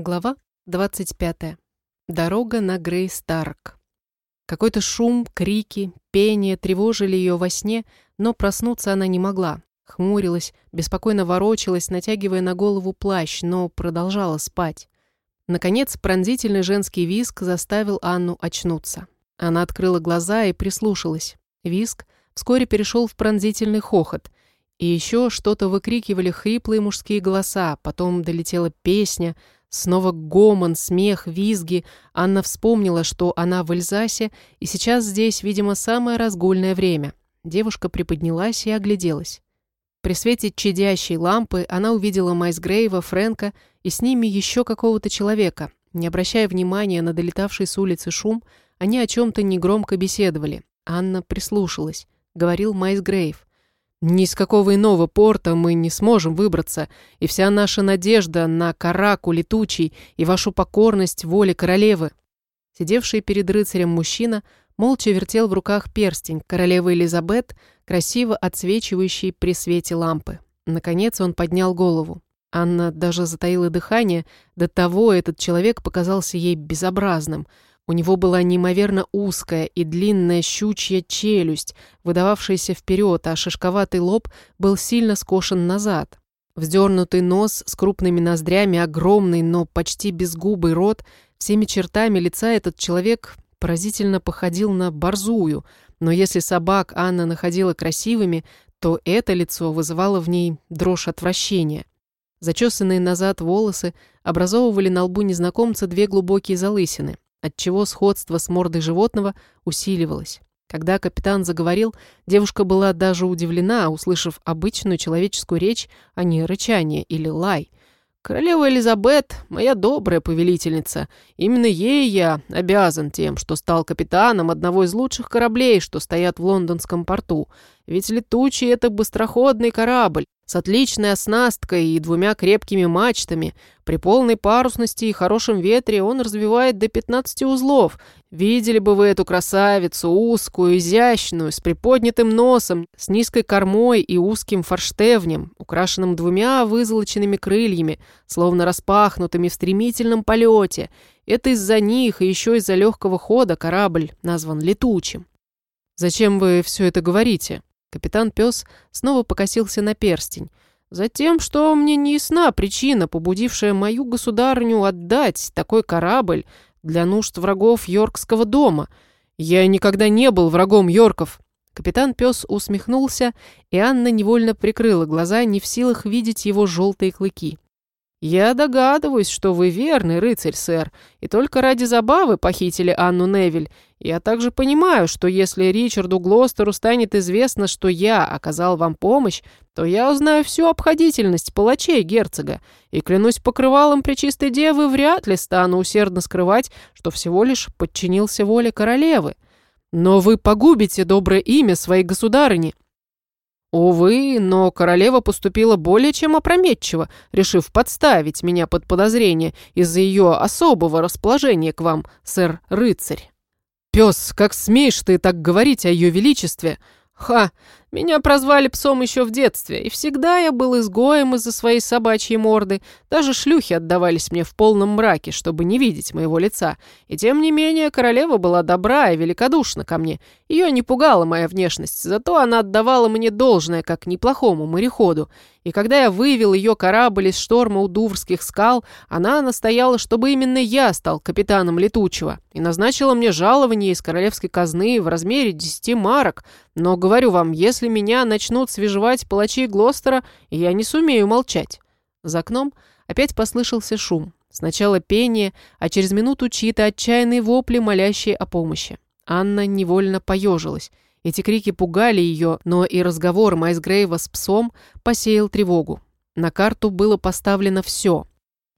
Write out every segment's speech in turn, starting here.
Глава 25. Дорога на Грей-Старк. Какой-то шум, крики, пение тревожили ее во сне, но проснуться она не могла. Хмурилась, беспокойно ворочалась, натягивая на голову плащ, но продолжала спать. Наконец, пронзительный женский визг заставил Анну очнуться. Она открыла глаза и прислушалась. Визг вскоре перешел в пронзительный хохот. И еще что-то выкрикивали хриплые мужские голоса, потом долетела песня — Снова гомон, смех, визги. Анна вспомнила, что она в Эльзасе, и сейчас здесь, видимо, самое разгульное время. Девушка приподнялась и огляделась. При свете чадящей лампы она увидела Майс Грейва, Фрэнка и с ними еще какого-то человека. Не обращая внимания на долетавший с улицы шум, они о чем-то негромко беседовали. Анна прислушалась. Говорил Майс Грейв. Ни из какого иного порта мы не сможем выбраться, и вся наша надежда на караку летучий и вашу покорность воле королевы». Сидевший перед рыцарем мужчина молча вертел в руках перстень королевы Элизабет, красиво отсвечивающий при свете лампы. Наконец он поднял голову. Анна даже затаила дыхание, до того этот человек показался ей безобразным – у него была неимоверно узкая и длинная щучья челюсть, выдававшаяся вперед, а шишковатый лоб был сильно скошен назад. Вздернутый нос с крупными ноздрями, огромный, но почти безгубый рот, всеми чертами лица этот человек поразительно походил на борзую, но если собак Анна находила красивыми, то это лицо вызывало в ней дрожь отвращения. Зачесанные назад волосы образовывали на лбу незнакомца две глубокие залысины отчего сходство с мордой животного усиливалось. Когда капитан заговорил, девушка была даже удивлена, услышав обычную человеческую речь, а не рычание или лай. «Королева Элизабет, моя добрая повелительница, именно ей я обязан тем, что стал капитаном одного из лучших кораблей, что стоят в лондонском порту. Ведь летучий — это быстроходный корабль, с отличной оснасткой и двумя крепкими мачтами. При полной парусности и хорошем ветре он развивает до 15 узлов. Видели бы вы эту красавицу, узкую, изящную, с приподнятым носом, с низкой кормой и узким форштевнем, украшенным двумя вызолоченными крыльями, словно распахнутыми в стремительном полете. Это из-за них и еще из-за легкого хода корабль назван летучим. «Зачем вы все это говорите?» Капитан Пес снова покосился на перстень. «Затем, что мне не ясна причина, побудившая мою государню отдать такой корабль для нужд врагов Йоркского дома. Я никогда не был врагом Йорков». Капитан Пес усмехнулся, и Анна невольно прикрыла глаза, не в силах видеть его желтые клыки. «Я догадываюсь, что вы верный рыцарь, сэр, и только ради забавы похитили Анну Невиль. Я также понимаю, что если Ричарду Глостеру станет известно, что я оказал вам помощь, то я узнаю всю обходительность палачей герцога, и, клянусь покрывалом Пречистой Девы, вряд ли стану усердно скрывать, что всего лишь подчинился воле королевы. Но вы погубите доброе имя своей государыни». Увы, но королева поступила более чем опрометчиво, решив подставить меня под подозрение из-за ее особого расположения к вам, сэр-рыцарь. Пес, как смеешь ты так говорить о ее величестве? Ха, меня прозвали псом еще в детстве, и всегда я был изгоем из-за своей собачьей морды. Даже шлюхи отдавались мне в полном мраке, чтобы не видеть моего лица. И тем не менее, королева была добра и великодушна ко мне. Ее не пугала моя внешность, зато она отдавала мне должное, как неплохому мореходу. И когда я вывел ее корабль из шторма у Дуврских скал, она настояла, чтобы именно я стал капитаном летучего, и назначила мне жалование из королевской казны в размере десяти марок. Но, говорю вам, если если меня начнут свежевать палачи Глостера, я не сумею молчать». За окном опять послышался шум. Сначала пение, а через минуту чьи-то отчаянные вопли, молящие о помощи. Анна невольно поежилась. Эти крики пугали ее, но и разговор Майсгрейва с псом посеял тревогу. На карту было поставлено все.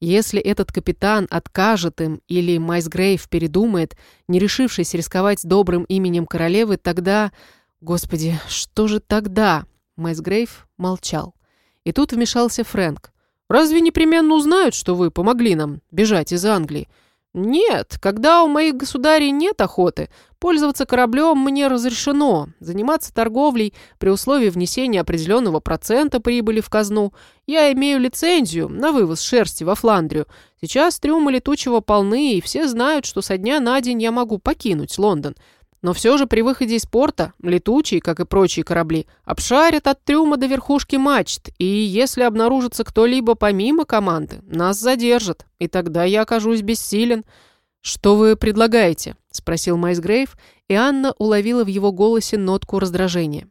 Если этот капитан откажет им или Майсгрейв передумает, не решившись рисковать добрым именем королевы, тогда «Господи, что же тогда?» Мэйс Грейв молчал. И тут вмешался Фрэнк. «Разве непременно узнают, что вы помогли нам бежать из Англии? «Нет, когда у моих государей нет охоты, пользоваться кораблем мне разрешено, заниматься торговлей при условии внесения определенного процента прибыли в казну. Я имею лицензию на вывоз шерсти во Фландрию. Сейчас трюмы летучего полны, и все знают, что со дня на день я могу покинуть Лондон. Но все же при выходе из порта летучие, как и прочие корабли, обшарят от трюма до верхушки мачт, и если обнаружится кто-либо помимо команды, нас задержат, и тогда я окажусь бессилен. «Что вы предлагаете?» – спросил Майс Грейв, и Анна уловила в его голосе нотку раздражения.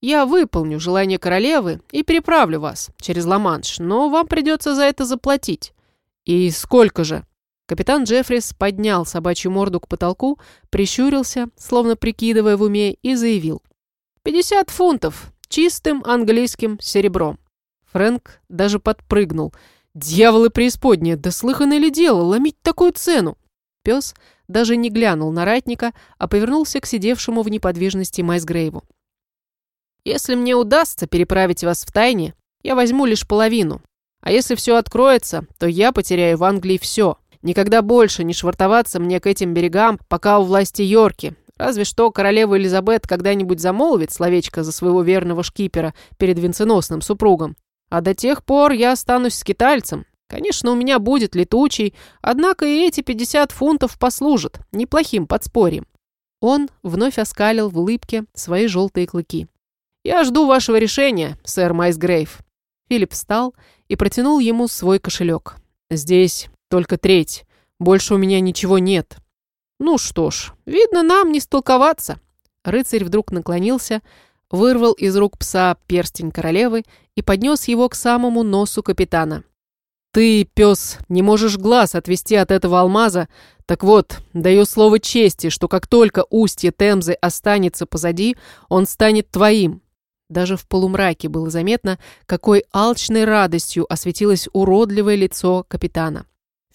«Я выполню желание королевы и переправлю вас через Ла-Манш, но вам придется за это заплатить». «И сколько же?» Капитан Джеффрис поднял собачью морду к потолку, прищурился, словно прикидывая в уме, и заявил. «Пятьдесят фунтов, чистым английским серебром». Фрэнк даже подпрыгнул. «Дьяволы преисподние, да слыхано ли дело, ломить такую цену?» Пес даже не глянул на ратника, а повернулся к сидевшему в неподвижности Майсгрейву. «Если мне удастся переправить вас в тайне, я возьму лишь половину. А если все откроется, то я потеряю в Англии все. Никогда больше не швартоваться мне к этим берегам, пока у власти Йорки. Разве что королева Элизабет когда-нибудь замолвит словечко за своего верного шкипера перед венценосным супругом. А до тех пор я останусь скитальцем. Конечно, у меня будет летучий, однако и эти 50 фунтов послужат неплохим подспорьем. Он вновь оскалил в улыбке свои желтые клыки. «Я жду вашего решения, сэр Майсгрейв». Филипп встал и протянул ему свой кошелек. «Здесь только треть. Больше у меня ничего нет. Ну что ж, видно, нам не столковаться. Рыцарь вдруг наклонился, вырвал из рук пса перстень королевы и поднес его к самому носу капитана. «Ты, пес, не можешь глаз отвести от этого алмаза. Так вот, даю слово чести, что как только устье Темзы останется позади, он станет твоим». Даже в полумраке было заметно, какой алчной радостью осветилось уродливое лицо капитана.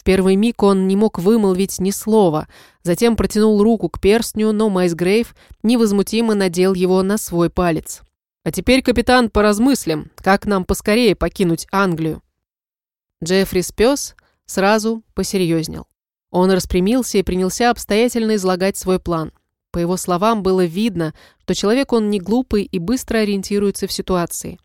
В первый миг он не мог вымолвить ни слова, затем протянул руку к перстню, но Майс Грейв невозмутимо надел его на свой палец. «А теперь, капитан, поразмыслим, как нам поскорее покинуть Англию». Джеффрис пес сразу посерьезнел. Он распрямился и принялся обстоятельно излагать свой план. По его словам, было видно, что человек он не глупый и быстро ориентируется в ситуации.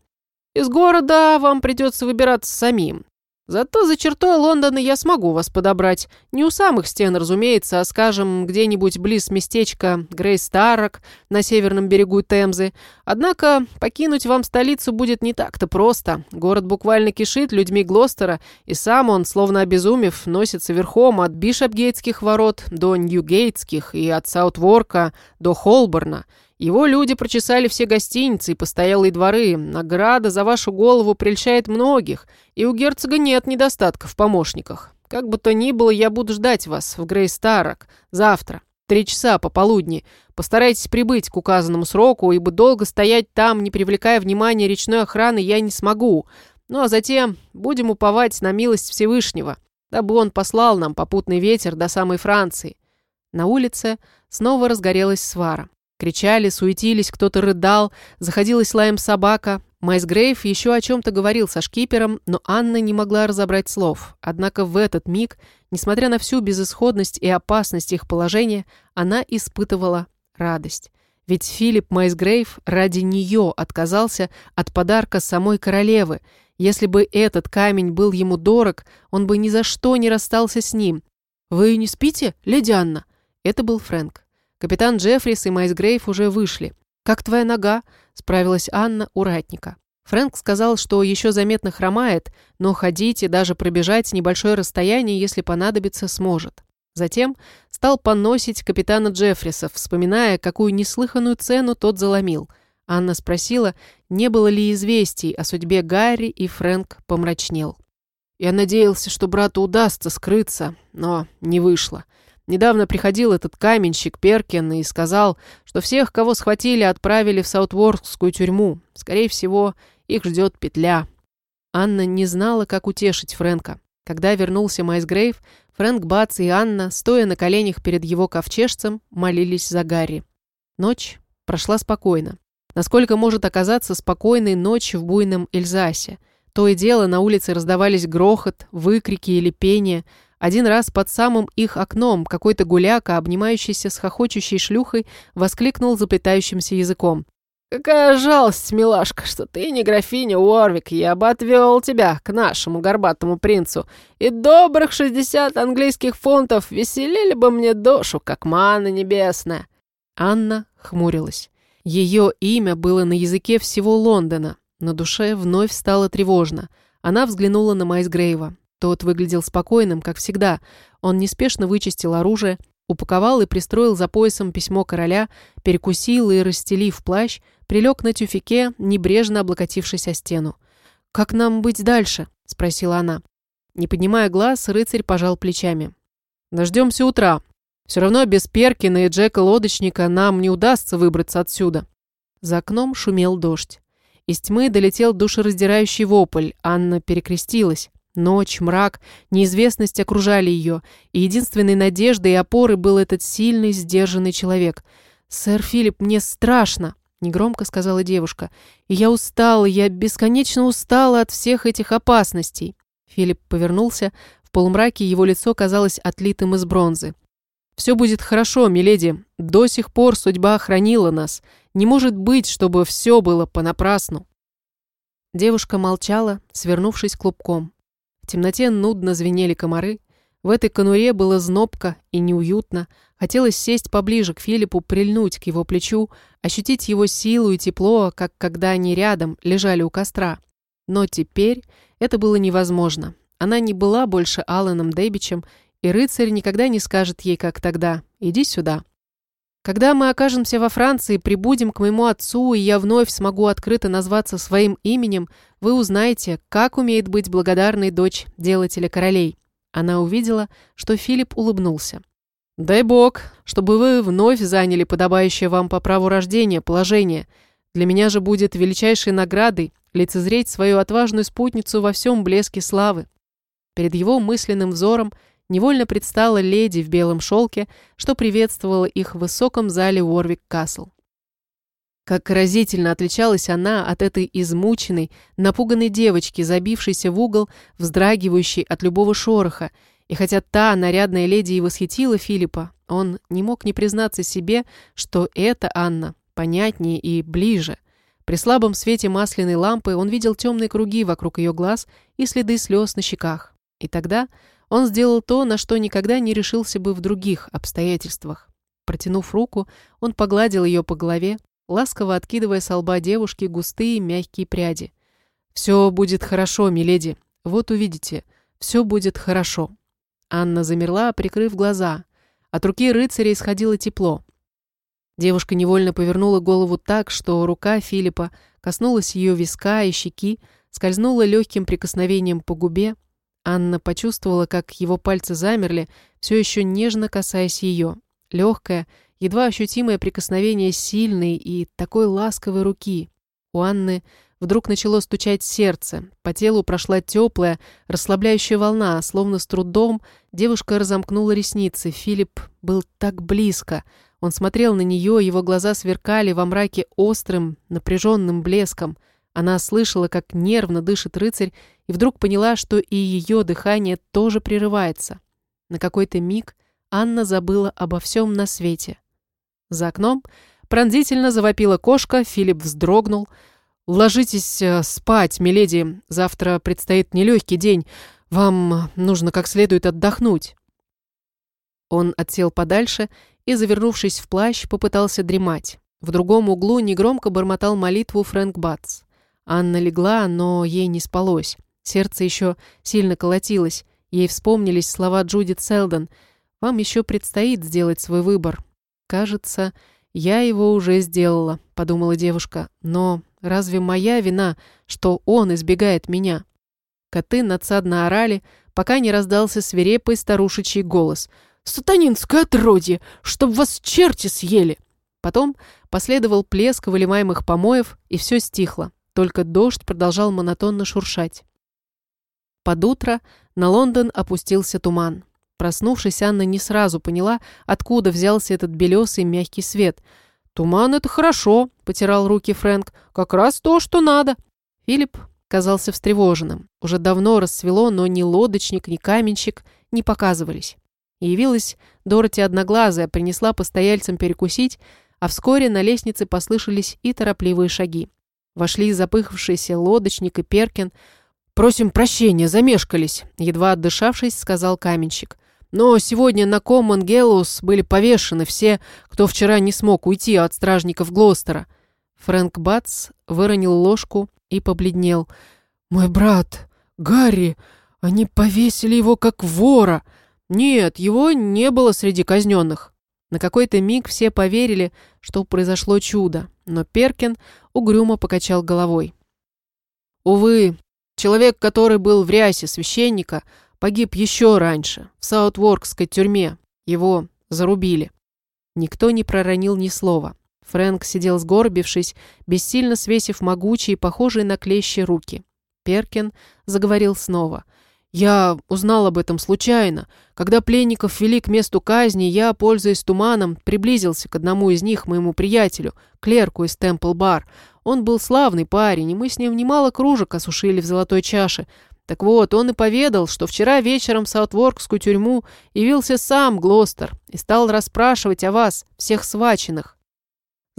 «Из города вам придется выбираться самим. Зато за чертой Лондона я смогу вас подобрать. Не у самых стен, разумеется, а, скажем, где-нибудь близ местечка Грейстарок на северном берегу Темзы. Однако покинуть вам столицу будет не так-то просто. Город буквально кишит людьми Глостера, и сам он, словно обезумев, носится верхом от Бишопгейтских ворот до Ньюгейтских и от Саутворка до Холборна. Его люди прочесали все гостиницы и постоялые дворы. Награда за вашу голову прельщает многих, и у герцога нет недостатков в помощниках. Как бы то ни было, я буду ждать вас в Грейстарок завтра, три часа пополудни. Постарайтесь прибыть к указанному сроку, ибо долго стоять там, не привлекая внимания речной охраны, я не смогу. Ну а затем будем уповать на милость Всевышнего, дабы он послал нам попутный ветер до самой Франции». На улице снова разгорелась свара. Кричали, суетились, кто-то рыдал, заходилась лаем собака. Майс Грейв еще о чем-то говорил со шкипером, но Анна не могла разобрать слов. Однако в этот миг, несмотря на всю безысходность и опасность их положения, она испытывала радость. Ведь Филипп Майсгрейв ради нее отказался от подарка самой королевы. Если бы этот камень был ему дорог, он бы ни за что не расстался с ним. «Вы не спите, леди Анна?» Это был Фрэнк. Капитан Джеффрис и Майс Грейв уже вышли. «Как твоя нога?» – справилась Анна у ратника. Фрэнк сказал, что еще заметно хромает, но ходить и даже пробежать небольшое расстояние, если понадобится, сможет. Затем стал поносить капитана Джеффриса, вспоминая, какую неслыханную цену тот заломил. Анна спросила, не было ли известий о судьбе Гарри, и Фрэнк помрачнел. «Я надеялся, что брату удастся скрыться, но не вышло. Недавно приходил этот каменщик Перкин и сказал, что всех, кого схватили, отправили в Саутворкскую тюрьму. Скорее всего, их ждет петля. Анна не знала, как утешить Фрэнка. Когда вернулся Майс Грейв, Фрэнк Бац и Анна, стоя на коленях перед его ковчежцем, молились за Гарри. Ночь прошла спокойно. Насколько может оказаться спокойной ночь в буйном Эльзасе. То и дело на улице раздавались грохот, выкрики или пение – Один раз под самым их окном какой-то гуляка, обнимающийся с хохочущей шлюхой, воскликнул заплетающимся языком. «Какая жалость, милашка, что ты не графиня Уорвик. Я бы отвел тебя к нашему горбатому принцу. И добрых шестьдесят английских фунтов веселили бы мне душу, как манна небесная». Анна хмурилась. Ее имя было на языке всего Лондона. На душе вновь стало тревожно. Она взглянула на Майсгрейва. Тот выглядел спокойным, как всегда. Он неспешно вычистил оружие, упаковал и пристроил за поясом письмо короля, перекусил и, расстелив плащ, прилег на тюфике, небрежно облокотившись о стену. «Как нам быть дальше?» – спросила она. Не поднимая глаз, рыцарь пожал плечами. «Дождемся утра. Все равно без Перкина и Джека-лодочника нам не удастся выбраться отсюда». За окном шумел дождь. Из тьмы долетел душераздирающий вопль. Анна перекрестилась. Ночь, мрак, неизвестность окружали ее, и единственной надеждой и опорой был этот сильный, сдержанный человек. «Сэр Филипп, мне страшно!» — негромко сказала девушка. «И я устала, я бесконечно устала от всех этих опасностей». Филипп повернулся. В полумраке его лицо казалось отлитым из бронзы. «Все будет хорошо, миледи. До сих пор судьба хранила нас. Не может быть, чтобы все было понапрасну». Девушка молчала, свернувшись клубком. В темноте нудно звенели комары. В этой конуре было знобко и неуютно. Хотелось сесть поближе к Филиппу, прильнуть к его плечу, ощутить его силу и тепло, как когда они рядом лежали у костра. Но теперь это было невозможно. Она не была больше Аланом Дэбичем, и рыцарь никогда не скажет ей, как тогда, «Иди сюда». Когда мы окажемся во Франции, прибудем к моему отцу, и я вновь смогу открыто назваться своим именем, вы узнаете, как умеет быть благодарной дочь делателя королей. Она увидела, что Филипп улыбнулся. «Дай бог, чтобы вы вновь заняли подобающее вам по праву рождения положение. Для меня же будет величайшей наградой лицезреть свою отважную спутницу во всем блеске славы». Перед его мысленным взором невольно предстала леди в белом шелке, что приветствовала их в высоком зале Уорвик-Касл. Как разительно отличалась она от этой измученной, напуганной девочки, забившейся в угол, вздрагивающей от любого шороха, и хотя та нарядная леди и восхитила Филиппа, он не мог не признаться себе, что эта Анна понятнее и ближе. При слабом свете масляной лампы он видел темные круги вокруг ее глаз и следы слез на щеках. И тогда он сделал то, на что никогда не решился бы в других обстоятельствах. Протянув руку, он погладил ее по голове, ласково откидывая с лба девушки густые мягкие пряди. «Все будет хорошо, миледи. Вот увидите, все будет хорошо». Анна замерла, прикрыв глаза. От руки рыцаря исходило тепло. Девушка невольно повернула голову так, что рука Филиппа коснулась ее виска и щеки, скользнула легким прикосновением по губе, Анна почувствовала, как его пальцы замерли, все еще нежно касаясь ее. Легкое, едва ощутимое прикосновение сильной и такой ласковой руки. У Анны вдруг начало стучать сердце. По телу прошла теплая, расслабляющая волна, словно с трудом девушка разомкнула ресницы. Филипп был так близко. Он смотрел на нее, его глаза сверкали во мраке острым, напряженным блеском. Она слышала, как нервно дышит рыцарь, и вдруг поняла, что и ее дыхание тоже прерывается. На какой-то миг Анна забыла обо всем на свете. За окном пронзительно завопила кошка, Филипп вздрогнул. «Ложитесь э, спать, миледи, завтра предстоит нелегкий день. Вам нужно как следует отдохнуть». Он отсел подальше и, завернувшись в плащ, попытался дремать. В другом углу негромко бормотал молитву Фрэнк Батс. Анна легла, но ей не спалось. Сердце еще сильно колотилось. Ей вспомнились слова Джудит Селдон. «Вам еще предстоит сделать свой выбор». «Кажется, я его уже сделала», — подумала девушка. «Но разве моя вина, что он избегает меня?» Коты надсадно орали, пока не раздался свирепый старушечий голос. «Сатанинское отродье! Чтоб вас черти съели!» Потом последовал плеск выливаемых помоев, и все стихло. Только дождь продолжал монотонно шуршать. Под утро на Лондон опустился туман. Проснувшись, Анна не сразу поняла, откуда взялся этот белесый мягкий свет. «Туман — это хорошо», — потирал руки Фрэнк. «Как раз то, что надо». Филипп казался встревоженным. Уже давно рассвело, но ни лодочник, ни каменщик не показывались. Явилась Дороти Одноглазая, принесла постояльцам перекусить, а вскоре на лестнице послышались и торопливые шаги. Вошли запыхавшийся лодочник и Перкин. «Просим прощения, замешкались», — едва отдышавшись, сказал каменщик. «Но сегодня на Коммон Геллоус были повешены все, кто вчера не смог уйти от стражников Глостера». Фрэнк Батс выронил ложку и побледнел. «Мой брат, Гарри, они повесили его как вора!» Нет, его не было среди казненных. На какой-то миг все поверили, что произошло чудо, но Перкин угрюмо покачал головой. Увы, человек, который был в рясе священника, погиб еще раньше, в Саутворкской тюрьме. Его зарубили. Никто не проронил ни слова. Фрэнк сидел сгорбившись, бессильно свесив могучие, похожие на клещи руки. Перкин заговорил снова – я узнал об этом случайно. Когда пленников вели к месту казни, я, пользуясь туманом, приблизился к одному из них, моему приятелю, клерку из Темпл-бар. Он был славный парень, и мы с ним немало кружек осушили в золотой чаше. Так вот, он и поведал, что вчера вечером в Саутворкскую тюрьму явился сам Глостер и стал расспрашивать о вас, всех сваченных.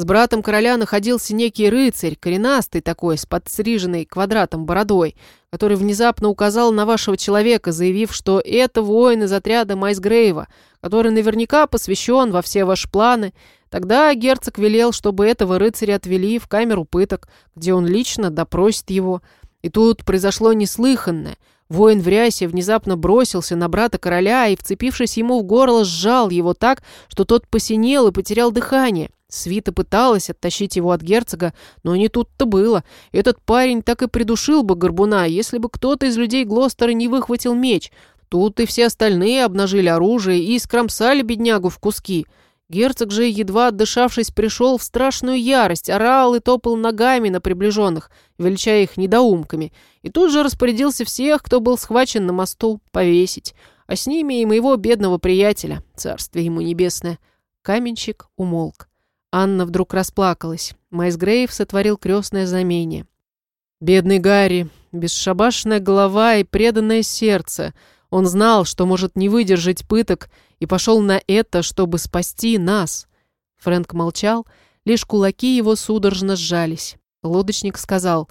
С братом короля находился некий рыцарь, коренастый такой, с подстриженной квадратом бородой, который внезапно указал на вашего человека, заявив, что это воин из отряда Майсгрейва, который наверняка посвящен во все ваши планы. Тогда герцог велел, чтобы этого рыцаря отвели в камеру пыток, где он лично допросит его. И тут произошло неслыханное. Воин в рясе внезапно бросился на брата короля и, вцепившись ему в горло, сжал его так, что тот посинел и потерял дыхание. Свита пыталась оттащить его от герцога, но не тут-то было. Этот парень так и придушил бы горбуна, если бы кто-то из людей Глостера не выхватил меч. Тут и все остальные обнажили оружие и скромсали беднягу в куски. Герцог же, едва отдышавшись, пришел в страшную ярость, орал и топал ногами на приближенных, величая их недоумками, и тут же распорядился всех, кто был схвачен на мосту, повесить, а с ними и моего бедного приятеля, царствие ему небесное. Каменщик умолк. Анна вдруг расплакалась. Майс Грейв сотворил крестное знамение. «Бедный Гарри, бесшабашная голова и преданное сердце. Он знал, что может не выдержать пыток, и пошел на это, чтобы спасти нас». Фрэнк молчал, лишь кулаки его судорожно сжались. Лодочник сказал,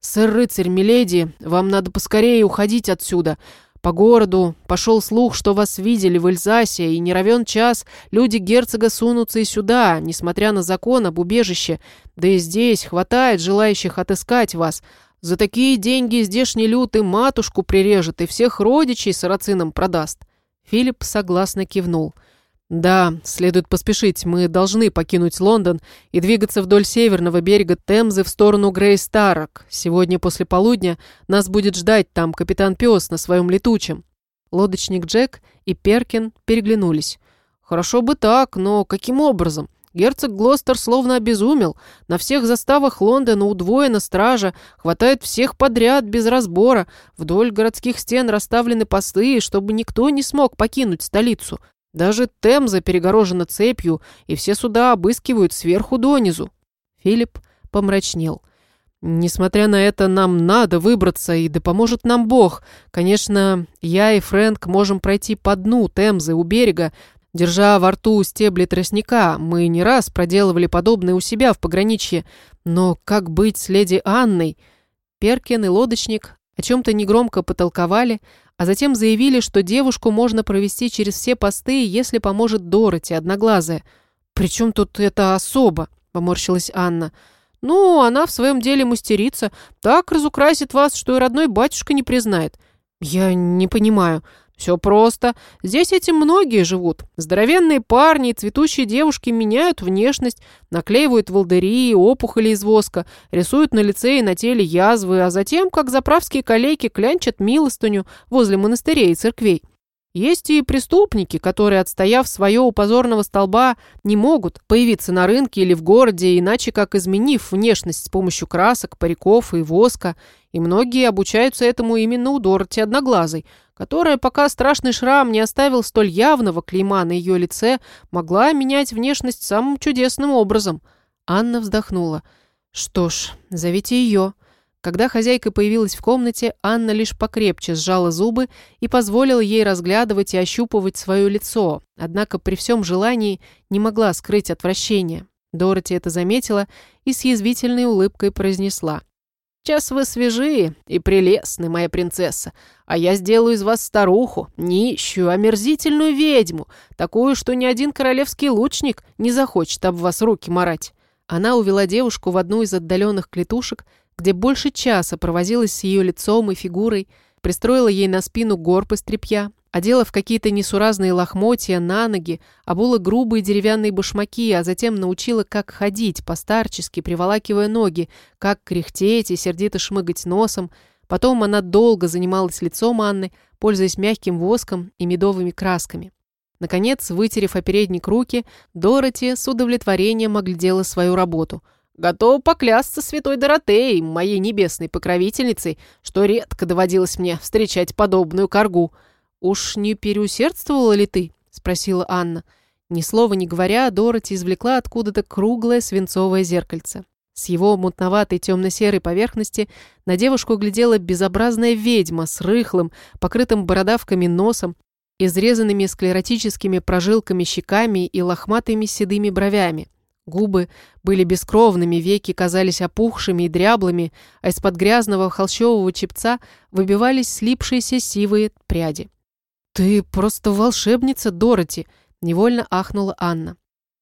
«Сэр-рыцарь, миледи, вам надо поскорее уходить отсюда. По городу пошел слух, что вас видели в Эльзасе, и не равен час люди герцога сунутся и сюда, несмотря на закон об убежище. Да и здесь хватает желающих отыскать вас. За такие деньги здешний люд и матушку прирежет, и всех родичей сарацином продаст». Филипп согласно кивнул – «Да, следует поспешить. Мы должны покинуть Лондон и двигаться вдоль северного берега Темзы в сторону Грейстарок. Сегодня после полудня нас будет ждать там капитан Пес на своем летучем». Лодочник Джек и Перкин переглянулись. «Хорошо бы так, но каким образом?» Герцог Глостер словно обезумел. На всех заставах Лондона удвоена стража, хватает всех подряд без разбора. Вдоль городских стен расставлены посты, чтобы никто не смог покинуть столицу. Даже Темза перегорожена цепью, и все суда обыскивают сверху донизу. Филипп помрачнел. Несмотря на это, нам надо выбраться, и да поможет нам Бог. Конечно, я и Фрэнк можем пройти по дну Темзы у берега, держа во рту стебли тростника. Мы не раз проделывали подобное у себя в пограничье. Но как быть с леди Анной? Перкин и лодочник о чем-то негромко потолковали, а затем заявили, что девушку можно провести через все посты, если поможет Дороти, одноглазая. «Причем тут это особо?» – поморщилась Анна. «Ну, она в своем деле мастерица. Так разукрасит вас, что и родной батюшка не признает». «Я не понимаю. Все просто. Здесь этим многие живут. Здоровенные парни и цветущие девушки меняют внешность, наклеивают волдыри, опухоли из воска, рисуют на лице и на теле язвы, а затем, как заправские калеки, клянчат милостыню возле монастырей и церквей. Есть и преступники, которые, отстояв свое у позорного столба, не могут появиться на рынке или в городе, иначе как изменив внешность с помощью красок, париков и воска. И многие обучаются этому именно у Дороти Одноглазой, которая, пока страшный шрам не оставил столь явного клейма на ее лице, могла менять внешность самым чудесным образом. Анна вздохнула. «Что ж, зовите ее». Когда хозяйка появилась в комнате, Анна лишь покрепче сжала зубы и позволила ей разглядывать и ощупывать свое лицо, однако при всем желании не могла скрыть отвращение. Дороти это заметила и с язвительной улыбкой произнесла. «Час вы свежие и прелестны, моя принцесса, а я сделаю из вас старуху, нищую, омерзительную ведьму, такую, что ни один королевский лучник не захочет об вас руки марать». Она увела девушку в одну из отдаленных клетушек, где больше часа провозилась с ее лицом и фигурой, пристроила ей на спину горб из тряпья, одела в какие-то несуразные лохмотья на ноги, обула грубые деревянные башмаки, а затем научила, как ходить, постарчески, приволакивая ноги, как кряхтеть и сердито шмыгать носом. Потом она долго занималась лицом Анны, пользуясь мягким воском и медовыми красками. Наконец, вытерев о передник руки, Дороти с удовлетворением оглядела свою работу – Готов поклясться святой Доротеей, моей небесной покровительницей, что редко доводилось мне встречать подобную коргу. «Уж не переусердствовала ли ты?» — спросила Анна. Ни слова не говоря, Дороти извлекла откуда-то круглое свинцовое зеркальце. С его мутноватой темно-серой поверхности на девушку глядела безобразная ведьма с рыхлым, покрытым бородавками носом, изрезанными склеротическими прожилками щеками и лохматыми седыми бровями. Губы были бескровными, веки казались опухшими и дряблыми, а из-под грязного холщового чепца выбивались слипшиеся сивые пряди. «Ты просто волшебница, Дороти!» – невольно ахнула Анна.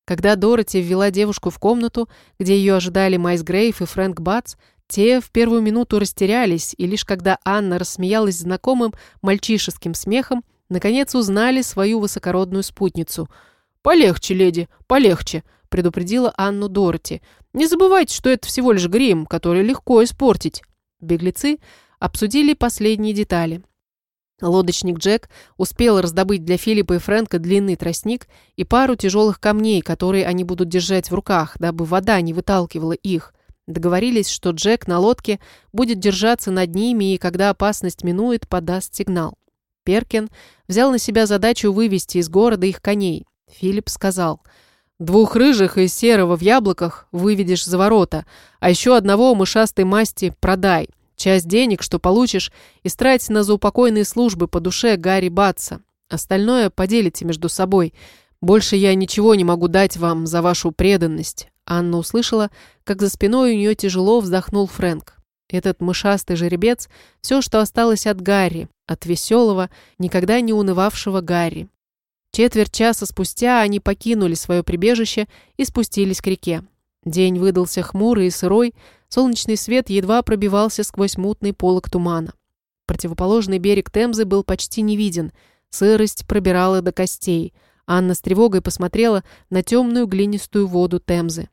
Когда Дороти ввела девушку в комнату, где ее ожидали Майс Грейв и Фрэнк Батс, те в первую минуту растерялись, и лишь когда Анна рассмеялась знакомым мальчишеским смехом, наконец узнали свою высокородную спутницу. «Полегче, леди, полегче!» предупредила Анну Дороти. «Не забывайте, что это всего лишь грим, который легко испортить». Беглецы обсудили последние детали. Лодочник Джек успел раздобыть для Филиппа и Фрэнка длинный тростник и пару тяжелых камней, которые они будут держать в руках, дабы вода не выталкивала их. Договорились, что Джек на лодке будет держаться над ними и, когда опасность минует, подаст сигнал. Перкин взял на себя задачу вывести из города их коней. Филипп сказал – Двух рыжих и серого в яблоках выведешь за ворота, а еще одного мышастой масти продай. Часть денег, что получишь, истрать на заупокойные службы по душе Гарри Батса. Остальное поделите между собой. Больше я ничего не могу дать вам за вашу преданность». Анна услышала, как за спиной у нее тяжело вздохнул Фрэнк. Этот мышастый жеребец – все, что осталось от Гарри, от веселого, никогда не унывавшего Гарри. Четверть часа спустя они покинули свое прибежище и спустились к реке. День выдался хмурый и сырой, солнечный свет едва пробивался сквозь мутный полог тумана. Противоположный берег Темзы был почти не виден, сырость пробирала до костей. Анна с тревогой посмотрела на темную глинистую воду Темзы.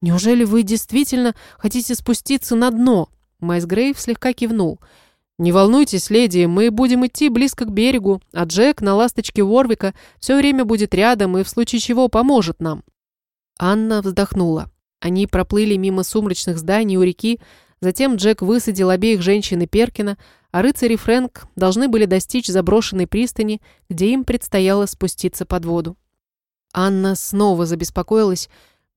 «Неужели вы действительно хотите спуститься на дно?» Майс Грейв слегка кивнул – «Не волнуйтесь, леди, мы будем идти близко к берегу, а Джек на ласточке Ворвика все время будет рядом и в случае чего поможет нам». Анна вздохнула. Они проплыли мимо сумрачных зданий у реки, затем Джек высадил обеих женщин и Перкина, а рыцарь и Фрэнк должны были достичь заброшенной пристани, где им предстояло спуститься под воду. Анна снова забеспокоилась.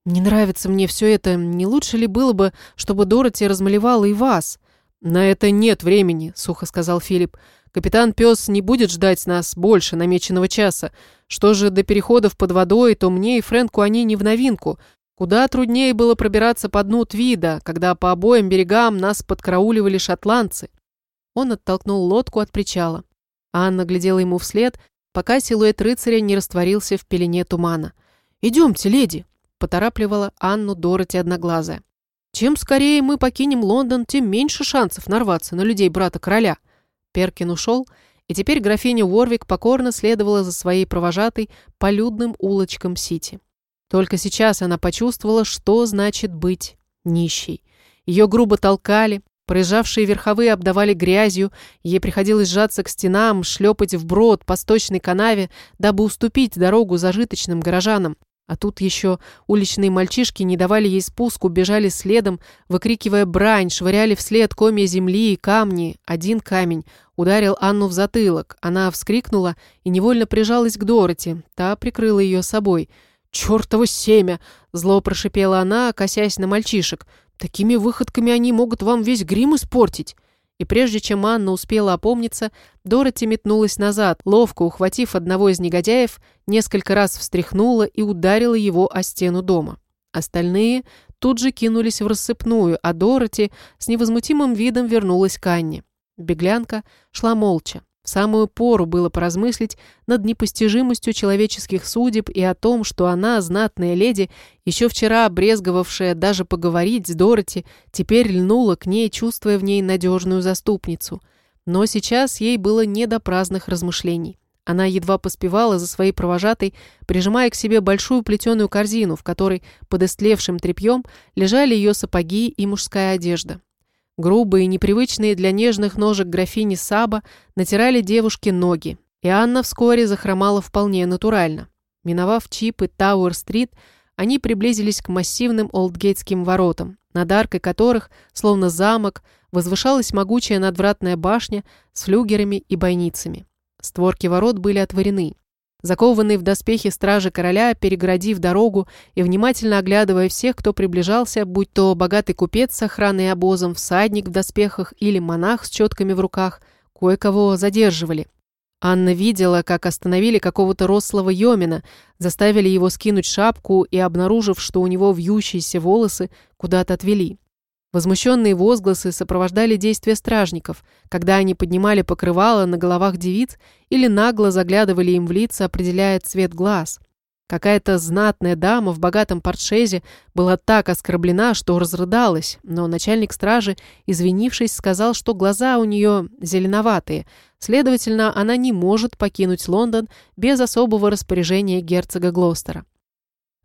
«Не нравится мне все это. Не лучше ли было бы, чтобы Дороти размалевала и вас?» «На это нет времени», — сухо сказал Филипп. «Капитан Пес не будет ждать нас больше намеченного часа. Что же до переходов под водой, то мне и Фрэнку они не в новинку. Куда труднее было пробираться по дну Твида, когда по обоим берегам нас подкрауливали шотландцы». Он оттолкнул лодку от причала. Анна глядела ему вслед, пока силуэт рыцаря не растворился в пелене тумана. «Идемте, леди!» — поторапливала Анну Дороти Одноглазая. Чем скорее мы покинем Лондон, тем меньше шансов нарваться на людей брата короля. Перкин ушел, и теперь графиня Уорвик покорно следовала за своей провожатой по людным улочкам Сити. Только сейчас она почувствовала, что значит быть нищей. Ее грубо толкали, проезжавшие верховые обдавали грязью, ей приходилось сжаться к стенам, шлепать вброд по сточной канаве, дабы уступить дорогу зажиточным горожанам. А тут еще уличные мальчишки не давали ей спуску, бежали следом, выкрикивая брань, швыряли вслед комья земли и камни. Один камень ударил Анну в затылок. Она вскрикнула и невольно прижалась к Дороти. Та прикрыла ее собой. «Чертово семя!» – зло прошипела она, косясь на мальчишек. Такими выходками они могут вам весь грим испортить. И прежде чем Анна успела опомниться, Дороти метнулась назад, ловко ухватив одного из негодяев, несколько раз встряхнула и ударила его о стену дома. Остальные тут же кинулись в рассыпную, а Дороти с невозмутимым видом вернулась к Анне. Беглянка шла молча. В самую пору было поразмыслить над непостижимостью человеческих судеб и о том, что она, знатная леди, еще вчера обрезговавшая даже поговорить с Дороти, теперь льнула к ней, чувствуя в ней надежную заступницу. Но сейчас ей было не до праздных размышлений. Она едва поспевала за своей провожатой, прижимая к себе большую плетеную корзину, в которой под истлевшим тряпьем лежали ее сапоги и мужская одежда. Грубые, непривычные для нежных ножек графини Саба натирали девушке ноги, и Анна вскоре захромала вполне натурально. Миновав Чип и Тауэр-стрит, они приблизились к массивным Олдгейтским воротам, над аркой которых, словно замок, возвышалась могучая надвратная башня с флюгерами и бойницами. Створки ворот были отворены. Закованные в доспехи стражи короля, перегородив дорогу и внимательно оглядывая всех, кто приближался, будь то богатый купец с охраной и обозом, всадник в доспехах или монах с четками в руках, кое-кого задерживали. Анна видела, как остановили какого-то рослого Йомина, заставили его скинуть шапку и, обнаружив, что у него вьющиеся волосы, куда-то отвели. Возмущенные возгласы сопровождали действия стражников, когда они поднимали покрывало на головах девиц или нагло заглядывали им в лица, определяя цвет глаз. Какая-то знатная дама в богатом портшезе была так оскорблена, что разрыдалась, но начальник стражи, извинившись, сказал, что глаза у нее зеленоватые, следовательно, она не может покинуть Лондон без особого распоряжения герцога Глостера.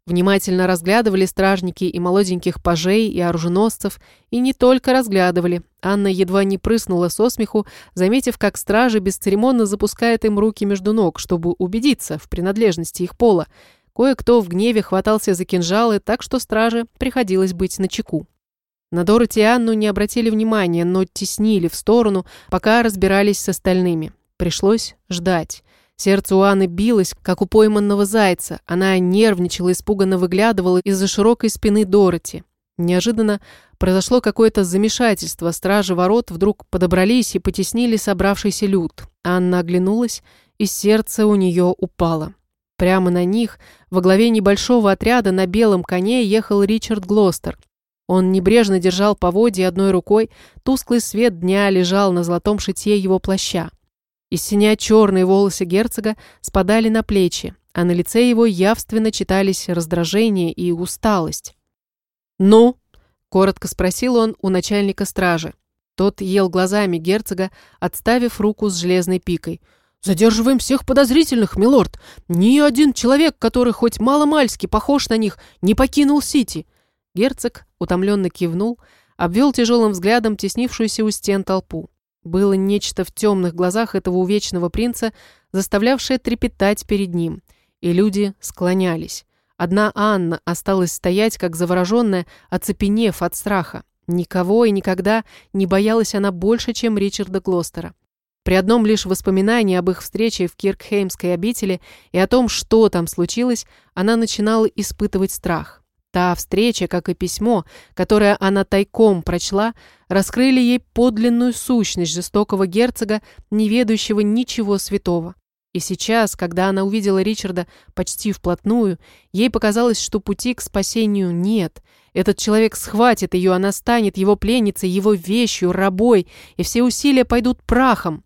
Внимательно разглядывали стражники и молоденьких пажей, и оруженосцев, и не только разглядывали. Анна едва не прыснула со смеху, заметив, как стражи бесцеремонно запускают им руки между ног, чтобы убедиться в принадлежности их пола. Кое-кто в гневе хватался за кинжалы, так что страже приходилось быть начеку. На Дороти и Анну не обратили внимания, но теснили в сторону, пока разбирались с остальными. Пришлось ждать. Сердце у Анны билось, как у пойманного зайца. Она нервничала, испуганно выглядывала из-за широкой спины Дороти. Неожиданно произошло какое-то замешательство. Стражи ворот вдруг подобрались и потеснили собравшийся люд. Анна оглянулась, и сердце у нее упало. Прямо на них, во главе небольшого отряда на белом коне ехал Ричард Глостер. Он небрежно держал поводья одной рукой, тусклый свет дня лежал на золотом шитье его плаща. Из синя черные волосы герцога спадали на плечи, а на лице его явственно читались раздражение и усталость. «Ну?» – коротко спросил он у начальника стражи. Тот ел глазами герцога, отставив руку с железной пикой. «Задерживаем всех подозрительных, милорд! Ни один человек, который хоть мало-мальски похож на них, не покинул Сити!» Герцог утомленно кивнул, обвел тяжелым взглядом теснившуюся у стен толпу. Было нечто в темных глазах этого увечного принца, заставлявшее трепетать перед ним, и люди склонялись. Одна Анна осталась стоять, как завороженная, оцепенев от страха. Никого и никогда не боялась она больше, чем Ричарда Глостера. При одном лишь воспоминании об их встрече в Киркхеймской обители и о том, что там случилось, она начинала испытывать страх. Та встреча, как и письмо, которое она тайком прочла, раскрыли ей подлинную сущность жестокого герцога, не ведущего ничего святого. И сейчас, когда она увидела Ричарда почти вплотную, ей показалось, что пути к спасению нет. Этот человек схватит ее, она станет его пленницей, его вещью, рабой, и все усилия пойдут прахом.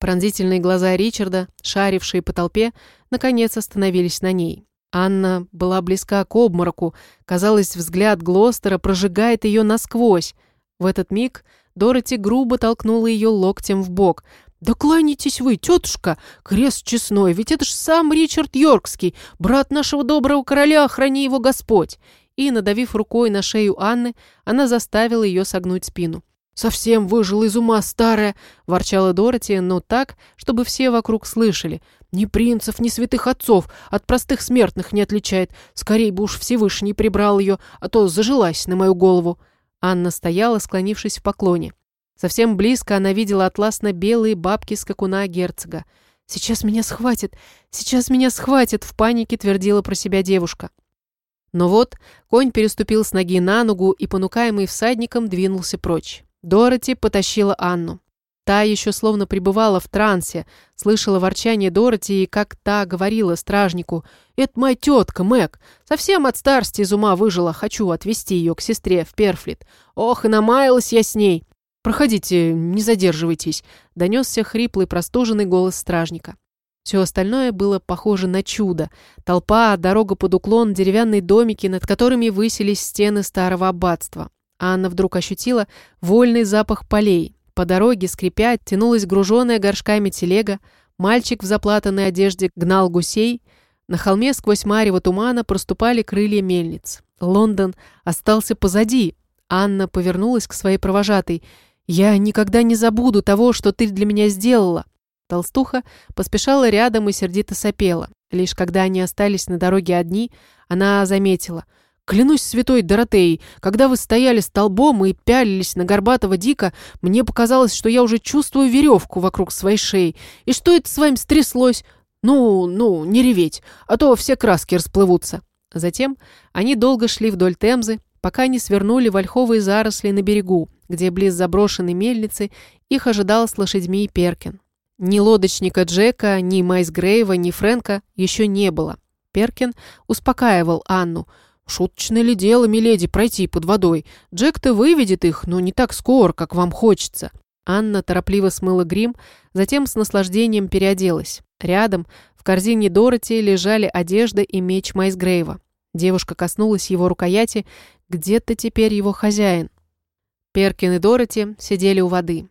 Пронзительные глаза Ричарда, шарившие по толпе, наконец остановились на ней. Анна была близка к обмороку. Казалось, взгляд Глостера прожигает ее насквозь. В этот миг Дороти грубо толкнула ее локтем в бок. «Да кланяйтесь вы, тетушка! Крест честной, ведь это ж сам Ричард Йоркский, брат нашего доброго короля, храни его Господь!» И, надавив рукой на шею Анны, она заставила ее согнуть спину. «Совсем выжил из ума старая!» – ворчала Дороти, но так, чтобы все вокруг слышали. «Ни принцев, ни святых отцов от простых смертных не отличает. Скорей бы уж Всевышний прибрал ее, а то зажилась на мою голову». Анна стояла, склонившись в поклоне. Совсем близко она видела атласно-белые бабки скакуна герцога. «Сейчас меня схватит! Сейчас меня схватит!» – в панике твердила про себя девушка. Но вот конь переступил с ноги на ногу и, понукаемый всадником, двинулся прочь. Дороти потащила Анну. Та еще словно пребывала в трансе, слышала ворчание Дороти и как та говорила стражнику «Это моя тетка, Мэг, совсем от старости из ума выжила, хочу отвезти ее к сестре в Перфлит. Ох, и намаялась я с ней!» «Проходите, не задерживайтесь», — донесся хриплый простуженный голос стражника. Все остальное было похоже на чудо. Толпа, дорога под уклон, деревянные домики, над которыми высились стены старого аббатства. Анна вдруг ощутила вольный запах полей. По дороге, скрипя, тянулась груженная горшками телега. Мальчик в заплатанной одежде гнал гусей. На холме сквозь марево тумана проступали крылья мельниц. Лондон остался позади. Анна повернулась к своей провожатой. «Я никогда не забуду того, что ты для меня сделала. Толстуха поспешала рядом и сердито сопела. Лишь когда они остались на дороге одни, она заметила. «Клянусь святой Доротеей, когда вы стояли столбом и пялились на горбатого дика, мне показалось, что я уже чувствую веревку вокруг своей шеи. И что это с вами стряслось? Ну, ну, не реветь, а то все краски расплывутся». Затем они долго шли вдоль Темзы, пока не свернули в ольховые заросли на берегу, где близ заброшенной мельницы их ожидал с лошадьми Перкин. Ни лодочника Джека, ни Майс Грейва, ни Фрэнка еще не было. Перкин успокаивал Анну. «Шуточное ли дело, миледи, пройти под водой? Джек-то выведет их, но не так скоро, как вам хочется». Анна торопливо смыла грим, затем с наслаждением переоделась. Рядом, в корзине Дороти, лежали одежда и меч Майсгрейва. Девушка коснулась его рукояти. Где-то теперь его хозяин. Перкин и Дороти сидели у воды.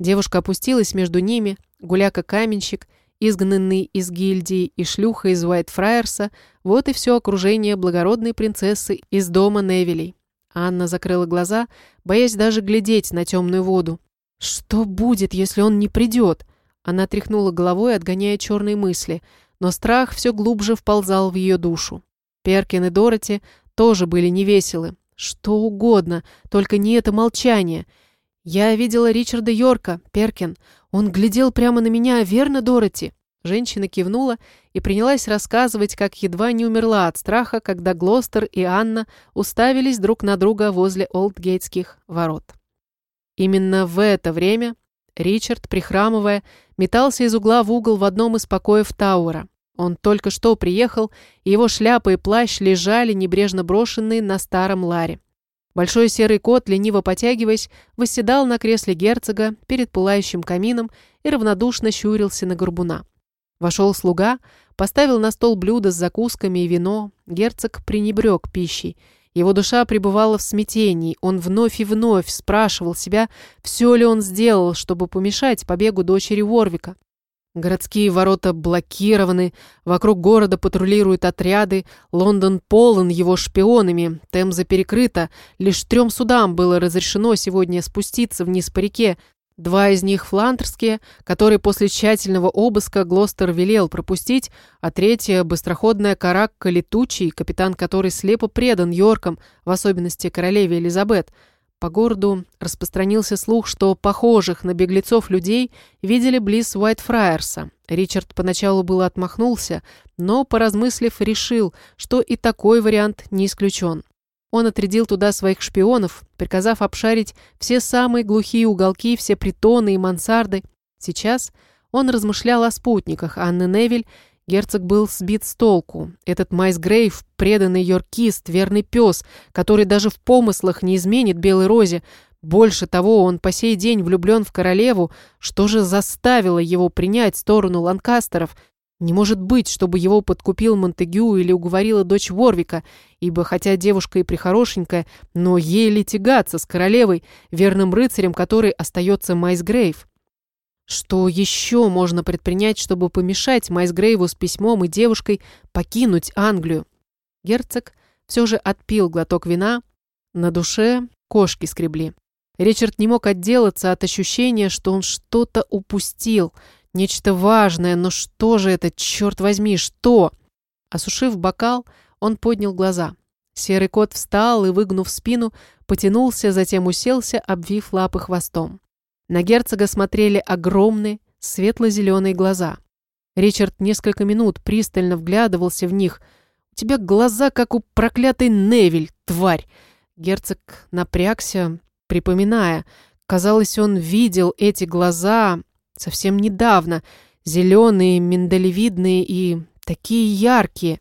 Девушка опустилась между ними, гуляка-каменщик, изгнанный из гильдии и шлюха из Уайтфраерса, вот и все окружение благородной принцессы из дома Невилей. Анна закрыла глаза, боясь даже глядеть на темную воду. «Что будет, если он не придет?» Она тряхнула головой, отгоняя черные мысли, но страх все глубже вползал в ее душу. Перкин и Дороти тоже были невеселы. Что угодно, только не это молчание. «Я видела Ричарда Йорка, Перкин. Он глядел прямо на меня, верно, Дороти?» Женщина кивнула и принялась рассказывать, как едва не умерла от страха, когда Глостер и Анна уставились друг на друга возле Олдгейтских ворот. Именно в это время Ричард, прихрамывая, метался из угла в угол в одном из покоев Тауэра. Он только что приехал, и его шляпа и плащ лежали, небрежно брошенные на старом ларе. Большой серый кот, лениво потягиваясь, восседал на кресле герцога перед пылающим камином и равнодушно щурился на горбуна. Вошел слуга, поставил на стол блюдо с закусками и вино. Герцог пренебрег пищей. Его душа пребывала в смятении. Он вновь и вновь спрашивал себя, все ли он сделал, чтобы помешать побегу дочери Ворвика. Городские ворота блокированы, вокруг города патрулируют отряды, Лондон полон его шпионами, Темза перекрыта, лишь трем судам было разрешено сегодня спуститься вниз по реке, Два из них фландерские, которые после тщательного обыска Глостер велел пропустить, а третья – быстроходная каракка летучий, капитан которой слепо предан Йоркам, в особенности королеве Элизабет – по городу распространился слух, что похожих на беглецов людей видели близ Уайтфраерса. Ричард поначалу было отмахнулся, но, поразмыслив, решил, что и такой вариант не исключен. Он отрядил туда своих шпионов, приказав обшарить все самые глухие уголки, все притоны и мансарды. Сейчас он размышлял о спутниках Анны Невиль Герцог был сбит с толку. Этот Майс Грейв, преданный йоркист, верный пес, который даже в помыслах не изменит Белой Розе. Больше того, он по сей день влюблен в королеву. Что же заставило его принять сторону Ланкастеров? Не может быть, чтобы его подкупил Монтегю или уговорила дочь Ворвика, ибо хотя девушка и прихорошенькая, но ей ли тягаться с королевой, верным рыцарем которой остается Майс Грейв? Что еще можно предпринять, чтобы помешать Майсгрейву с письмом и девушкой покинуть Англию? Герцог все же отпил глоток вина. На душе кошки скребли. Ричард не мог отделаться от ощущения, что он что-то упустил. Нечто важное, но что же это, черт возьми, что? Осушив бокал, он поднял глаза. Серый кот встал и, выгнув спину, потянулся, затем уселся, обвив лапы хвостом. На герцога смотрели огромные, светло-зеленые глаза. Ричард несколько минут пристально вглядывался в них. У тебя глаза, как у проклятой Невель, тварь!» Герцог напрягся, припоминая. Казалось, он видел эти глаза совсем недавно. Зеленые, миндалевидные и такие яркие.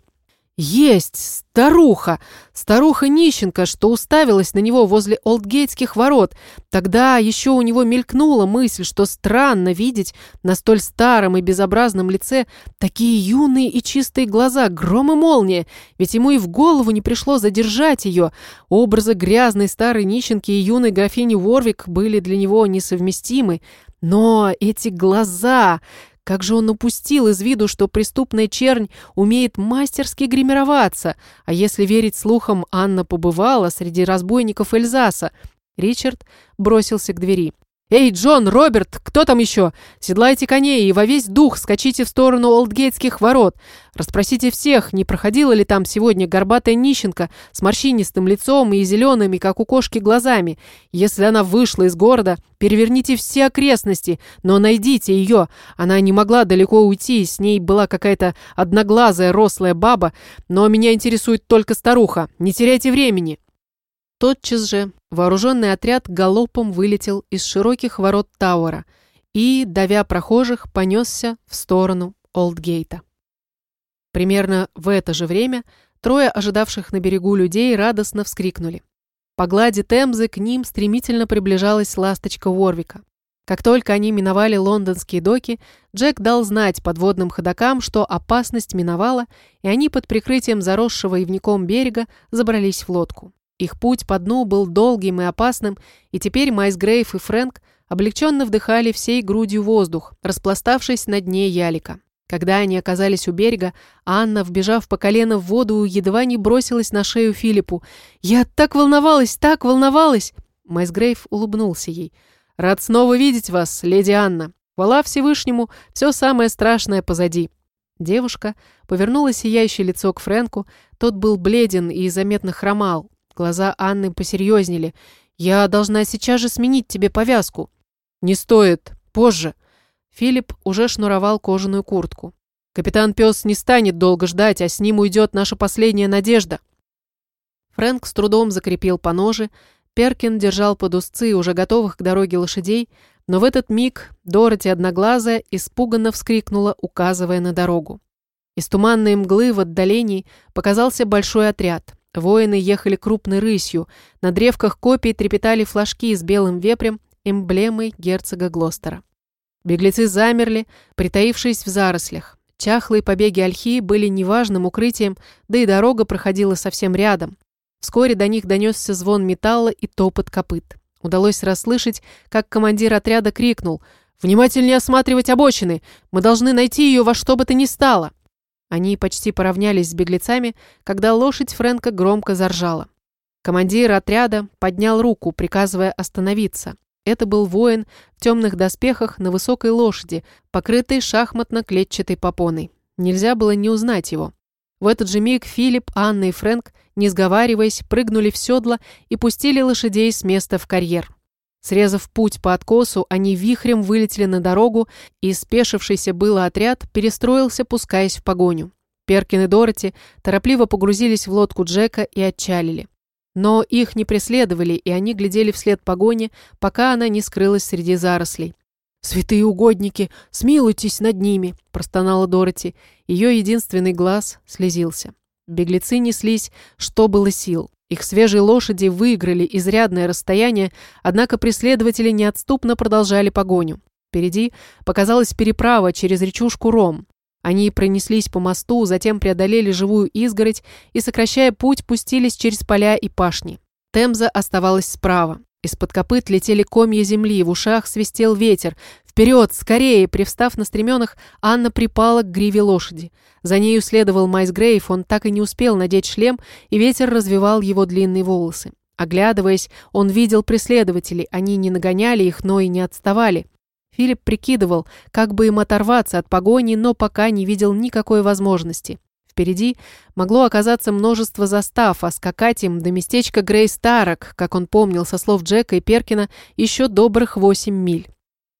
Есть! Старуха! Старуха-нищенка, что уставилась на него возле Олдгейтских ворот. Тогда еще у него мелькнула мысль, что странно видеть на столь старом и безобразном лице такие юные и чистые глаза, гром и молния, ведь ему и в голову не пришло задержать ее. Образы грязной старой нищенки и юной графини Ворвик были для него несовместимы. Но эти глаза... Как же он упустил из виду, что преступная чернь умеет мастерски гримироваться, а если верить слухам, Анна побывала среди разбойников Эльзаса. Ричард бросился к двери. «Эй, Джон, Роберт, кто там еще? Седлайте коней и во весь дух скачите в сторону Олдгейтских ворот. Расспросите всех, не проходила ли там сегодня горбатая нищенка с морщинистым лицом и зелеными, как у кошки, глазами. Если она вышла из города, переверните все окрестности, но найдите ее. Она не могла далеко уйти, с ней была какая-то одноглазая рослая баба, но меня интересует только старуха. Не теряйте времени». Тотчас же вооруженный отряд галопом вылетел из широких ворот Тауэра и, давя прохожих, понесся в сторону Олдгейта. Примерно в это же время трое ожидавших на берегу людей радостно вскрикнули. По глади Темзы к ним стремительно приближалась ласточка Уорвика. Как только они миновали лондонские доки, Джек дал знать подводным ходокам, что опасность миновала, и они под прикрытием заросшего ивником берега забрались в лодку. Их путь по дну был долгим и опасным, и теперь Майс Грейв и Фрэнк облегченно вдыхали всей грудью воздух, распластавшись на дне ялика. Когда они оказались у берега, Анна, вбежав по колено в воду, едва не бросилась на шею Филиппу. «Я так волновалась, так волновалась!» Майс Грейв улыбнулся ей. «Рад снова видеть вас, леди Анна. Хвала Всевышнему, все самое страшное позади». Девушка повернула сияющее лицо к Фрэнку. Тот был бледен и заметно хромал. Глаза Анны посерьезнели. «Я должна сейчас же сменить тебе повязку». «Не стоит. Позже». Филипп уже шнуровал кожаную куртку. «Капитан Пес не станет долго ждать, а с ним уйдет наша последняя надежда». Фрэнк с трудом закрепил по ноже. Перкин держал под узцы уже готовых к дороге лошадей, но в этот миг Дороти Одноглазая испуганно вскрикнула, указывая на дорогу. Из туманной мглы в отдалении показался большой отряд. Воины ехали крупной рысью, на древках копий трепетали флажки с белым вепрем, эмблемой герцога Глостера. Беглецы замерли, притаившись в зарослях. Чахлые побеги ольхи были неважным укрытием, да и дорога проходила совсем рядом. Вскоре до них донесся звон металла и топот копыт. Удалось расслышать, как командир отряда крикнул «Внимательнее осматривать обочины! Мы должны найти ее во что бы то ни стало!» Они почти поравнялись с беглецами, когда лошадь Фрэнка громко заржала. Командир отряда поднял руку, приказывая остановиться. Это был воин в темных доспехах на высокой лошади, покрытой шахматно-клетчатой попоной. Нельзя было не узнать его. В этот же миг Филипп, Анна и Фрэнк, не сговариваясь, прыгнули в седло и пустили лошадей с места в карьер. Срезав путь по откосу, они вихрем вылетели на дорогу, и спешившийся было отряд перестроился, пускаясь в погоню. Перкин и Дороти торопливо погрузились в лодку Джека и отчалили. Но их не преследовали, и они глядели вслед погони, пока она не скрылась среди зарослей. «Святые угодники, смилуйтесь над ними!» – простонала Дороти. Ее единственный глаз слезился. Беглецы неслись, что было сил. Их свежие лошади выиграли изрядное расстояние, однако преследователи неотступно продолжали погоню. Впереди показалась переправа через речушку Ром. Они пронеслись по мосту, затем преодолели живую изгородь и, сокращая путь, пустились через поля и пашни. Темза оставалась справа. Из-под копыт летели комья земли, в ушах свистел ветер. «Вперед! Скорее!» Привстав на стременах, Анна припала к гриве лошади. За нею следовал Майс Грейв, он так и не успел надеть шлем, и ветер развивал его длинные волосы. Оглядываясь, он видел преследователей, они не нагоняли их, но и не отставали. Филипп прикидывал, как бы им оторваться от погони, но пока не видел никакой возможности. Впереди могло оказаться множество застав, а скакать им до местечка Грей Старок, как он помнил со слов Джека и Перкина, еще добрых восемь миль.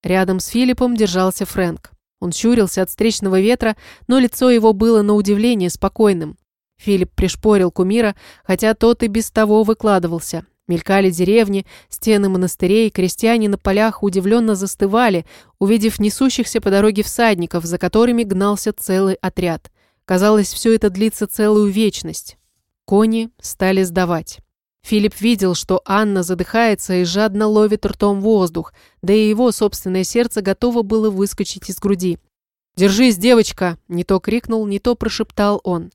Рядом с Филиппом держался Фрэнк. Он щурился от встречного ветра, но лицо его было на удивление спокойным. Филипп пришпорил кумира, хотя тот и без того выкладывался. Мелькали деревни, стены монастырей, крестьяне на полях удивленно застывали, увидев несущихся по дороге всадников, за которыми гнался целый отряд. Казалось, все это длится целую вечность. Кони стали сдавать. Филипп видел, что Анна задыхается и жадно ловит ртом воздух, да и его собственное сердце готово было выскочить из груди. «Держись, девочка!» – не то крикнул, не то прошептал он.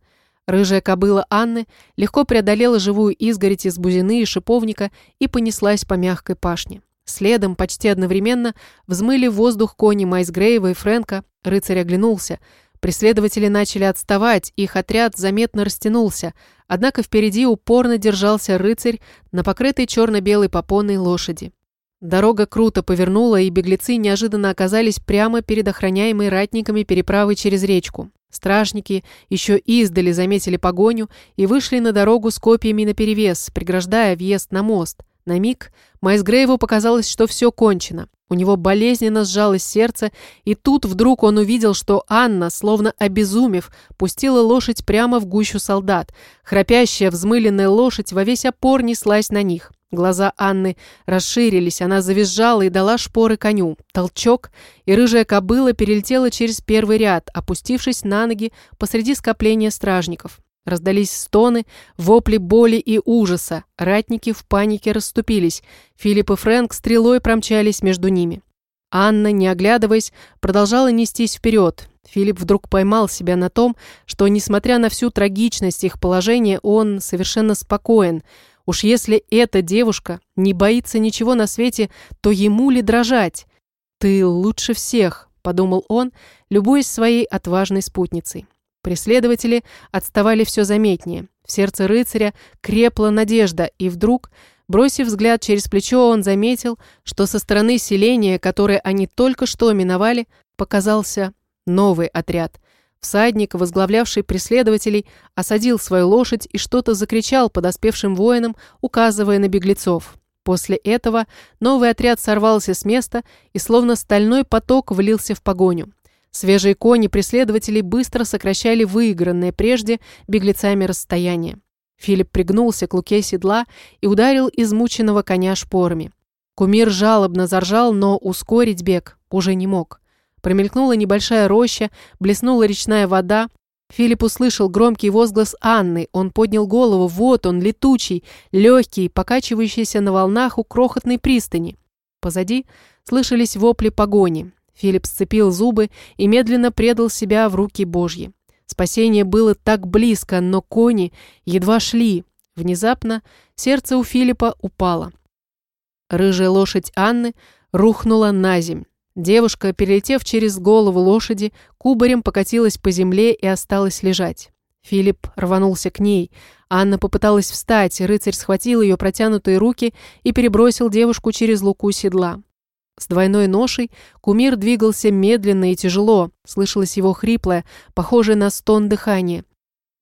Рыжая кобыла Анны легко преодолела живую изгородь из бузины и шиповника и понеслась по мягкой пашне. Следом, почти одновременно, взмыли воздух кони Майсгрейва и Фрэнка. Рыцарь оглянулся – Преследователи начали отставать, их отряд заметно растянулся, однако впереди упорно держался рыцарь на покрытой черно-белой попонной лошади. Дорога круто повернула, и беглецы неожиданно оказались прямо перед охраняемой ратниками переправой через речку. Стражники еще издали заметили погоню и вышли на дорогу с копьями наперевес, преграждая въезд на мост. На миг Майсгрейву показалось, что все кончено. У него болезненно сжалось сердце, и тут вдруг он увидел, что Анна, словно обезумев, пустила лошадь прямо в гущу солдат. Храпящая, взмыленная лошадь во весь опор неслась на них. Глаза Анны расширились, она завизжала и дала шпоры коню. Толчок, и рыжая кобыла перелетела через первый ряд, опустившись на ноги посреди скопления стражников. Раздались стоны, вопли боли и ужаса. Ратники в панике расступились. Филипп и Фрэнк стрелой промчались между ними. Анна, не оглядываясь, продолжала нестись вперед. Филипп вдруг поймал себя на том, что, несмотря на всю трагичность их положения, он совершенно спокоен. Уж если эта девушка не боится ничего на свете, то ему ли дрожать? «Ты лучше всех», — подумал он, любуясь своей отважной спутницей. Преследователи отставали все заметнее. В сердце рыцаря крепла надежда, и вдруг, бросив взгляд через плечо, он заметил, что со стороны селения, которое они только что миновали, показался новый отряд. Всадник, возглавлявший преследователей, осадил свою лошадь и что-то закричал подоспевшим воинам, указывая на беглецов. После этого новый отряд сорвался с места и словно стальной поток влился в погоню. Свежие кони преследователей быстро сокращали выигранное прежде беглецами расстояние. Филипп пригнулся к луке седла и ударил измученного коня шпорами. Кумир жалобно заржал, но ускорить бег уже не мог. Промелькнула небольшая роща, блеснула речная вода. Филипп услышал громкий возглас Анны. Он поднял голову. Вот он, летучий, легкий, покачивающийся на волнах у крохотной пристани. Позади слышались вопли погони. Филипп сцепил зубы и медленно предал себя в руки Божьи. Спасение было так близко, но кони едва шли. Внезапно сердце у Филиппа упало. Рыжая лошадь Анны рухнула на земь. Девушка, перелетев через голову лошади, кубарем покатилась по земле и осталась лежать. Филипп рванулся к ней. Анна попыталась встать, рыцарь схватил ее протянутые руки и перебросил девушку через луку седла. С двойной ношей кумир двигался медленно и тяжело, слышалось его хриплое, похожее на стон дыхание.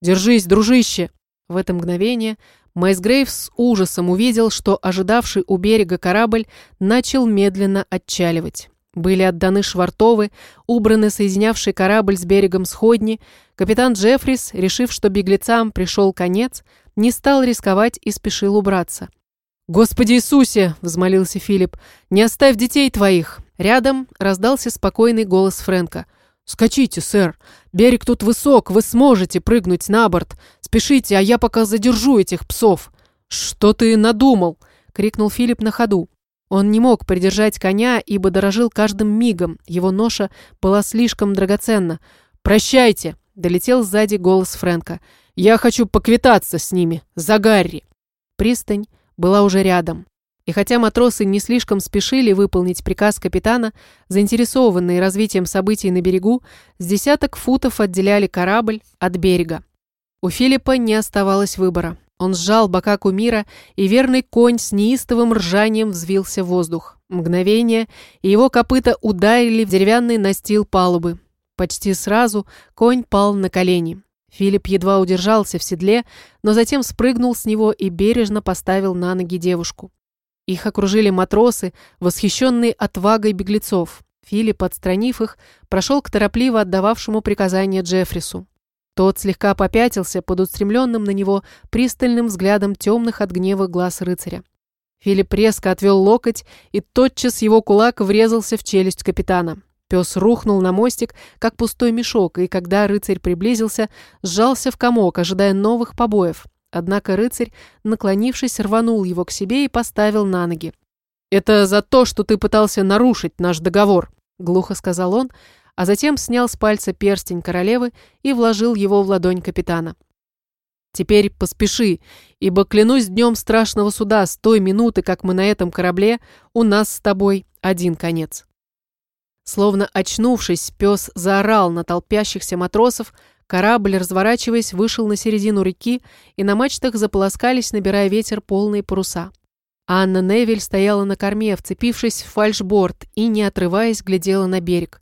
«Держись, дружище!» В это мгновение Майсгрейв с ужасом увидел, что ожидавший у берега корабль начал медленно отчаливать. Были отданы швартовы, убраны соединявший корабль с берегом сходни. Капитан Джеффрис, решив, что беглецам пришел конец, не стал рисковать и спешил убраться. «Господи Иисусе!» – взмолился Филипп. «Не оставь детей твоих!» Рядом раздался спокойный голос Фрэнка. «Скачите, сэр! Берег тут высок, вы сможете прыгнуть на борт! Спешите, а я пока задержу этих псов!» «Что ты надумал?» — крикнул Филипп на ходу. Он не мог придержать коня, ибо дорожил каждым мигом. Его ноша была слишком драгоценна. «Прощайте!» — долетел сзади голос Фрэнка. «Я хочу поквитаться с ними. За Гарри!» Пристань была уже рядом. И хотя матросы не слишком спешили выполнить приказ капитана, заинтересованные развитием событий на берегу, с десяток футов отделяли корабль от берега. У Филиппа не оставалось выбора. Он сжал бока кумира, и верный конь с неистовым ржанием взвился в воздух. Мгновение, и его копыта ударили в деревянный настил палубы. Почти сразу конь пал на колени. Филипп едва удержался в седле, но затем спрыгнул с него и бережно поставил на ноги девушку. Их окружили матросы, восхищенные отвагой беглецов. Филипп, отстранив их, прошел к торопливо отдававшему приказания Джеффрису. Тот слегка попятился под устремленным на него пристальным взглядом темных от гнева глаз рыцаря. Филипп резко отвел локоть, и тотчас его кулак врезался в челюсть капитана. Пес рухнул на мостик, как пустой мешок, и когда рыцарь приблизился, сжался в комок, ожидая новых побоев. Однако рыцарь, наклонившись, рванул его к себе и поставил на ноги. «Это за то, что ты пытался нарушить наш договор», — глухо сказал он, а затем снял с пальца перстень королевы и вложил его в ладонь капитана. «Теперь поспеши, ибо клянусь днем страшного суда, с той минуты, как мы на этом корабле, у нас с тобой один конец». Словно очнувшись, пес заорал на толпящихся матросов, корабль, разворачиваясь, вышел на середину реки, и на мачтах заполоскались, набирая ветер, полные паруса. Анна Невель стояла на корме, вцепившись в фальшборд и, не отрываясь, глядела на берег.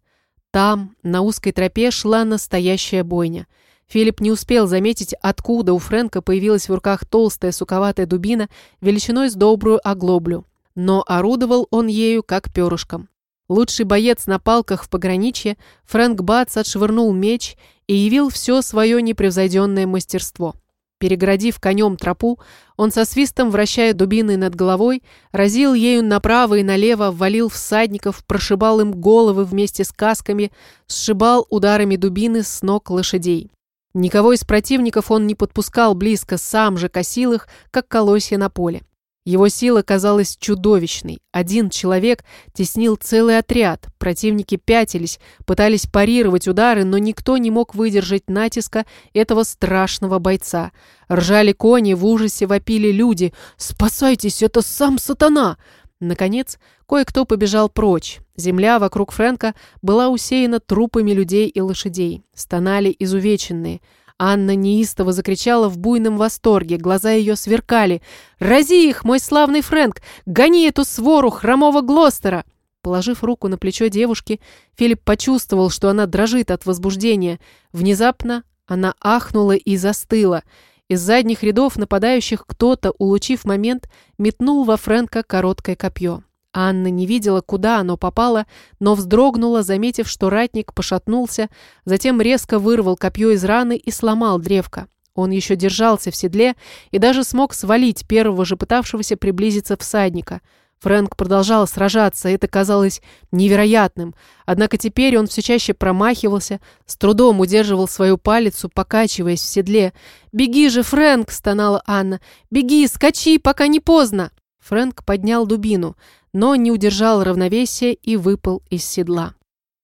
Там, на узкой тропе, шла настоящая бойня. Филипп не успел заметить, откуда у Фрэнка появилась в руках толстая суковатая дубина величиной с добрую оглоблю. Но орудовал он ею как перышком. Лучший боец на палках в пограничье, Фрэнк Батс отшвырнул меч и явил все свое непревзойденное мастерство. Переградив конем тропу, он со свистом, вращая дубиной над головой, разил ею направо и налево, ввалил всадников, прошибал им головы вместе с касками, сшибал ударами дубины с ног лошадей. Никого из противников он не подпускал близко, сам же косил их, как колосья на поле. Его сила казалась чудовищной. Один человек теснил целый отряд. Противники пятились, пытались парировать удары, но никто не мог выдержать натиска этого страшного бойца. Ржали кони, в ужасе вопили люди. «Спасайтесь, это сам сатана!» Наконец, кое-кто побежал прочь. Земля вокруг Фрэнка была усеяна трупами людей и лошадей. Стонали изувеченные. Анна неистово закричала в буйном восторге, глаза ее сверкали. «Рази их, мой славный Фрэнк! Гони эту свору хромого Глостера!» Положив руку на плечо девушки, Филипп почувствовал, что она дрожит от возбуждения. Внезапно она ахнула и застыла. Из задних рядов нападающих кто-то, улучив момент, метнул во Фрэнка короткое копье. Анна не видела, куда оно попало, но вздрогнула, заметив, что ратник пошатнулся, затем резко вырвал копье из раны и сломал древко. Он еще держался в седле и даже смог свалить первого же пытавшегося приблизиться всадника. Фрэнк продолжал сражаться, это казалось невероятным. Однако теперь он все чаще промахивался, с трудом удерживал свою палицу, покачиваясь в седле. «Беги же, Фрэнк!» – стонала Анна. «Беги, скачи, пока не поздно!» Фрэнк поднял дубину но не удержал равновесия и выпал из седла.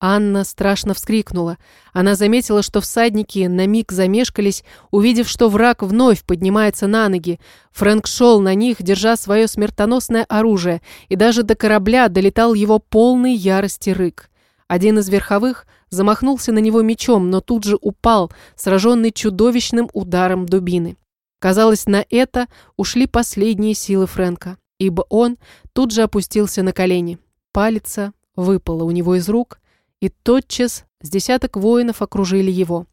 Анна страшно вскрикнула. Она заметила, что всадники на миг замешкались, увидев, что враг вновь поднимается на ноги. Фрэнк шел на них, держа свое смертоносное оружие, и даже до корабля долетал его полный ярости рык. Один из верховых замахнулся на него мечом, но тут же упал, сраженный чудовищным ударом дубины. Казалось, на это ушли последние силы Фрэнка ибо он тут же опустился на колени. Палица выпала у него из рук, и тотчас с десяток воинов окружили его.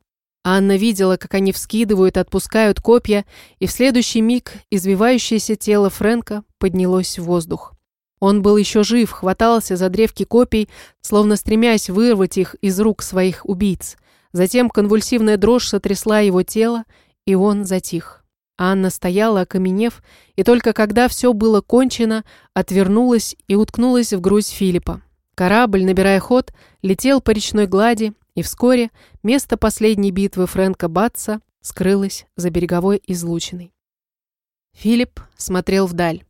Анна видела, как они вскидывают и отпускают копья, и в следующий миг извивающееся тело Фрэнка поднялось в воздух. Он был еще жив, хватался за древки копий, словно стремясь вырвать их из рук своих убийц. Затем конвульсивная дрожь сотрясла его тело, и он затих. Анна стояла, окаменев, и только когда все было кончено, отвернулась и уткнулась в грудь Филиппа. Корабль, набирая ход, летел по речной глади, и вскоре место последней битвы Фрэнка Батса скрылось за береговой излучиной. Филипп смотрел вдаль.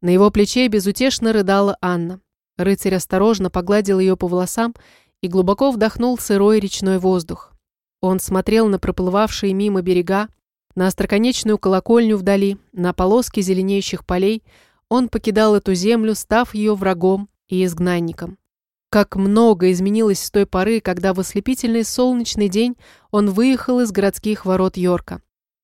На его плече безутешно рыдала Анна. Рыцарь осторожно погладил ее по волосам и глубоко вдохнул сырой речной воздух. Он смотрел на проплывавшие мимо берега, на остроконечную колокольню вдали, на полоски зеленеющих полей, он покидал эту землю, став ее врагом и изгнанником. Как много изменилось с той поры, когда в ослепительный солнечный день он выехал из городских ворот Йорка.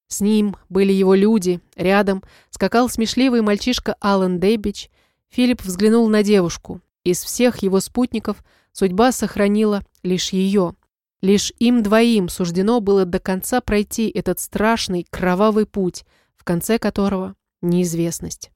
С ним были его люди, рядом скакал смешливый мальчишка Алан Дэббич. Филипп взглянул на девушку. Из всех его спутников судьба сохранила лишь ее. Лишь им двоим суждено было до конца пройти этот страшный кровавый путь, в конце которого неизвестность.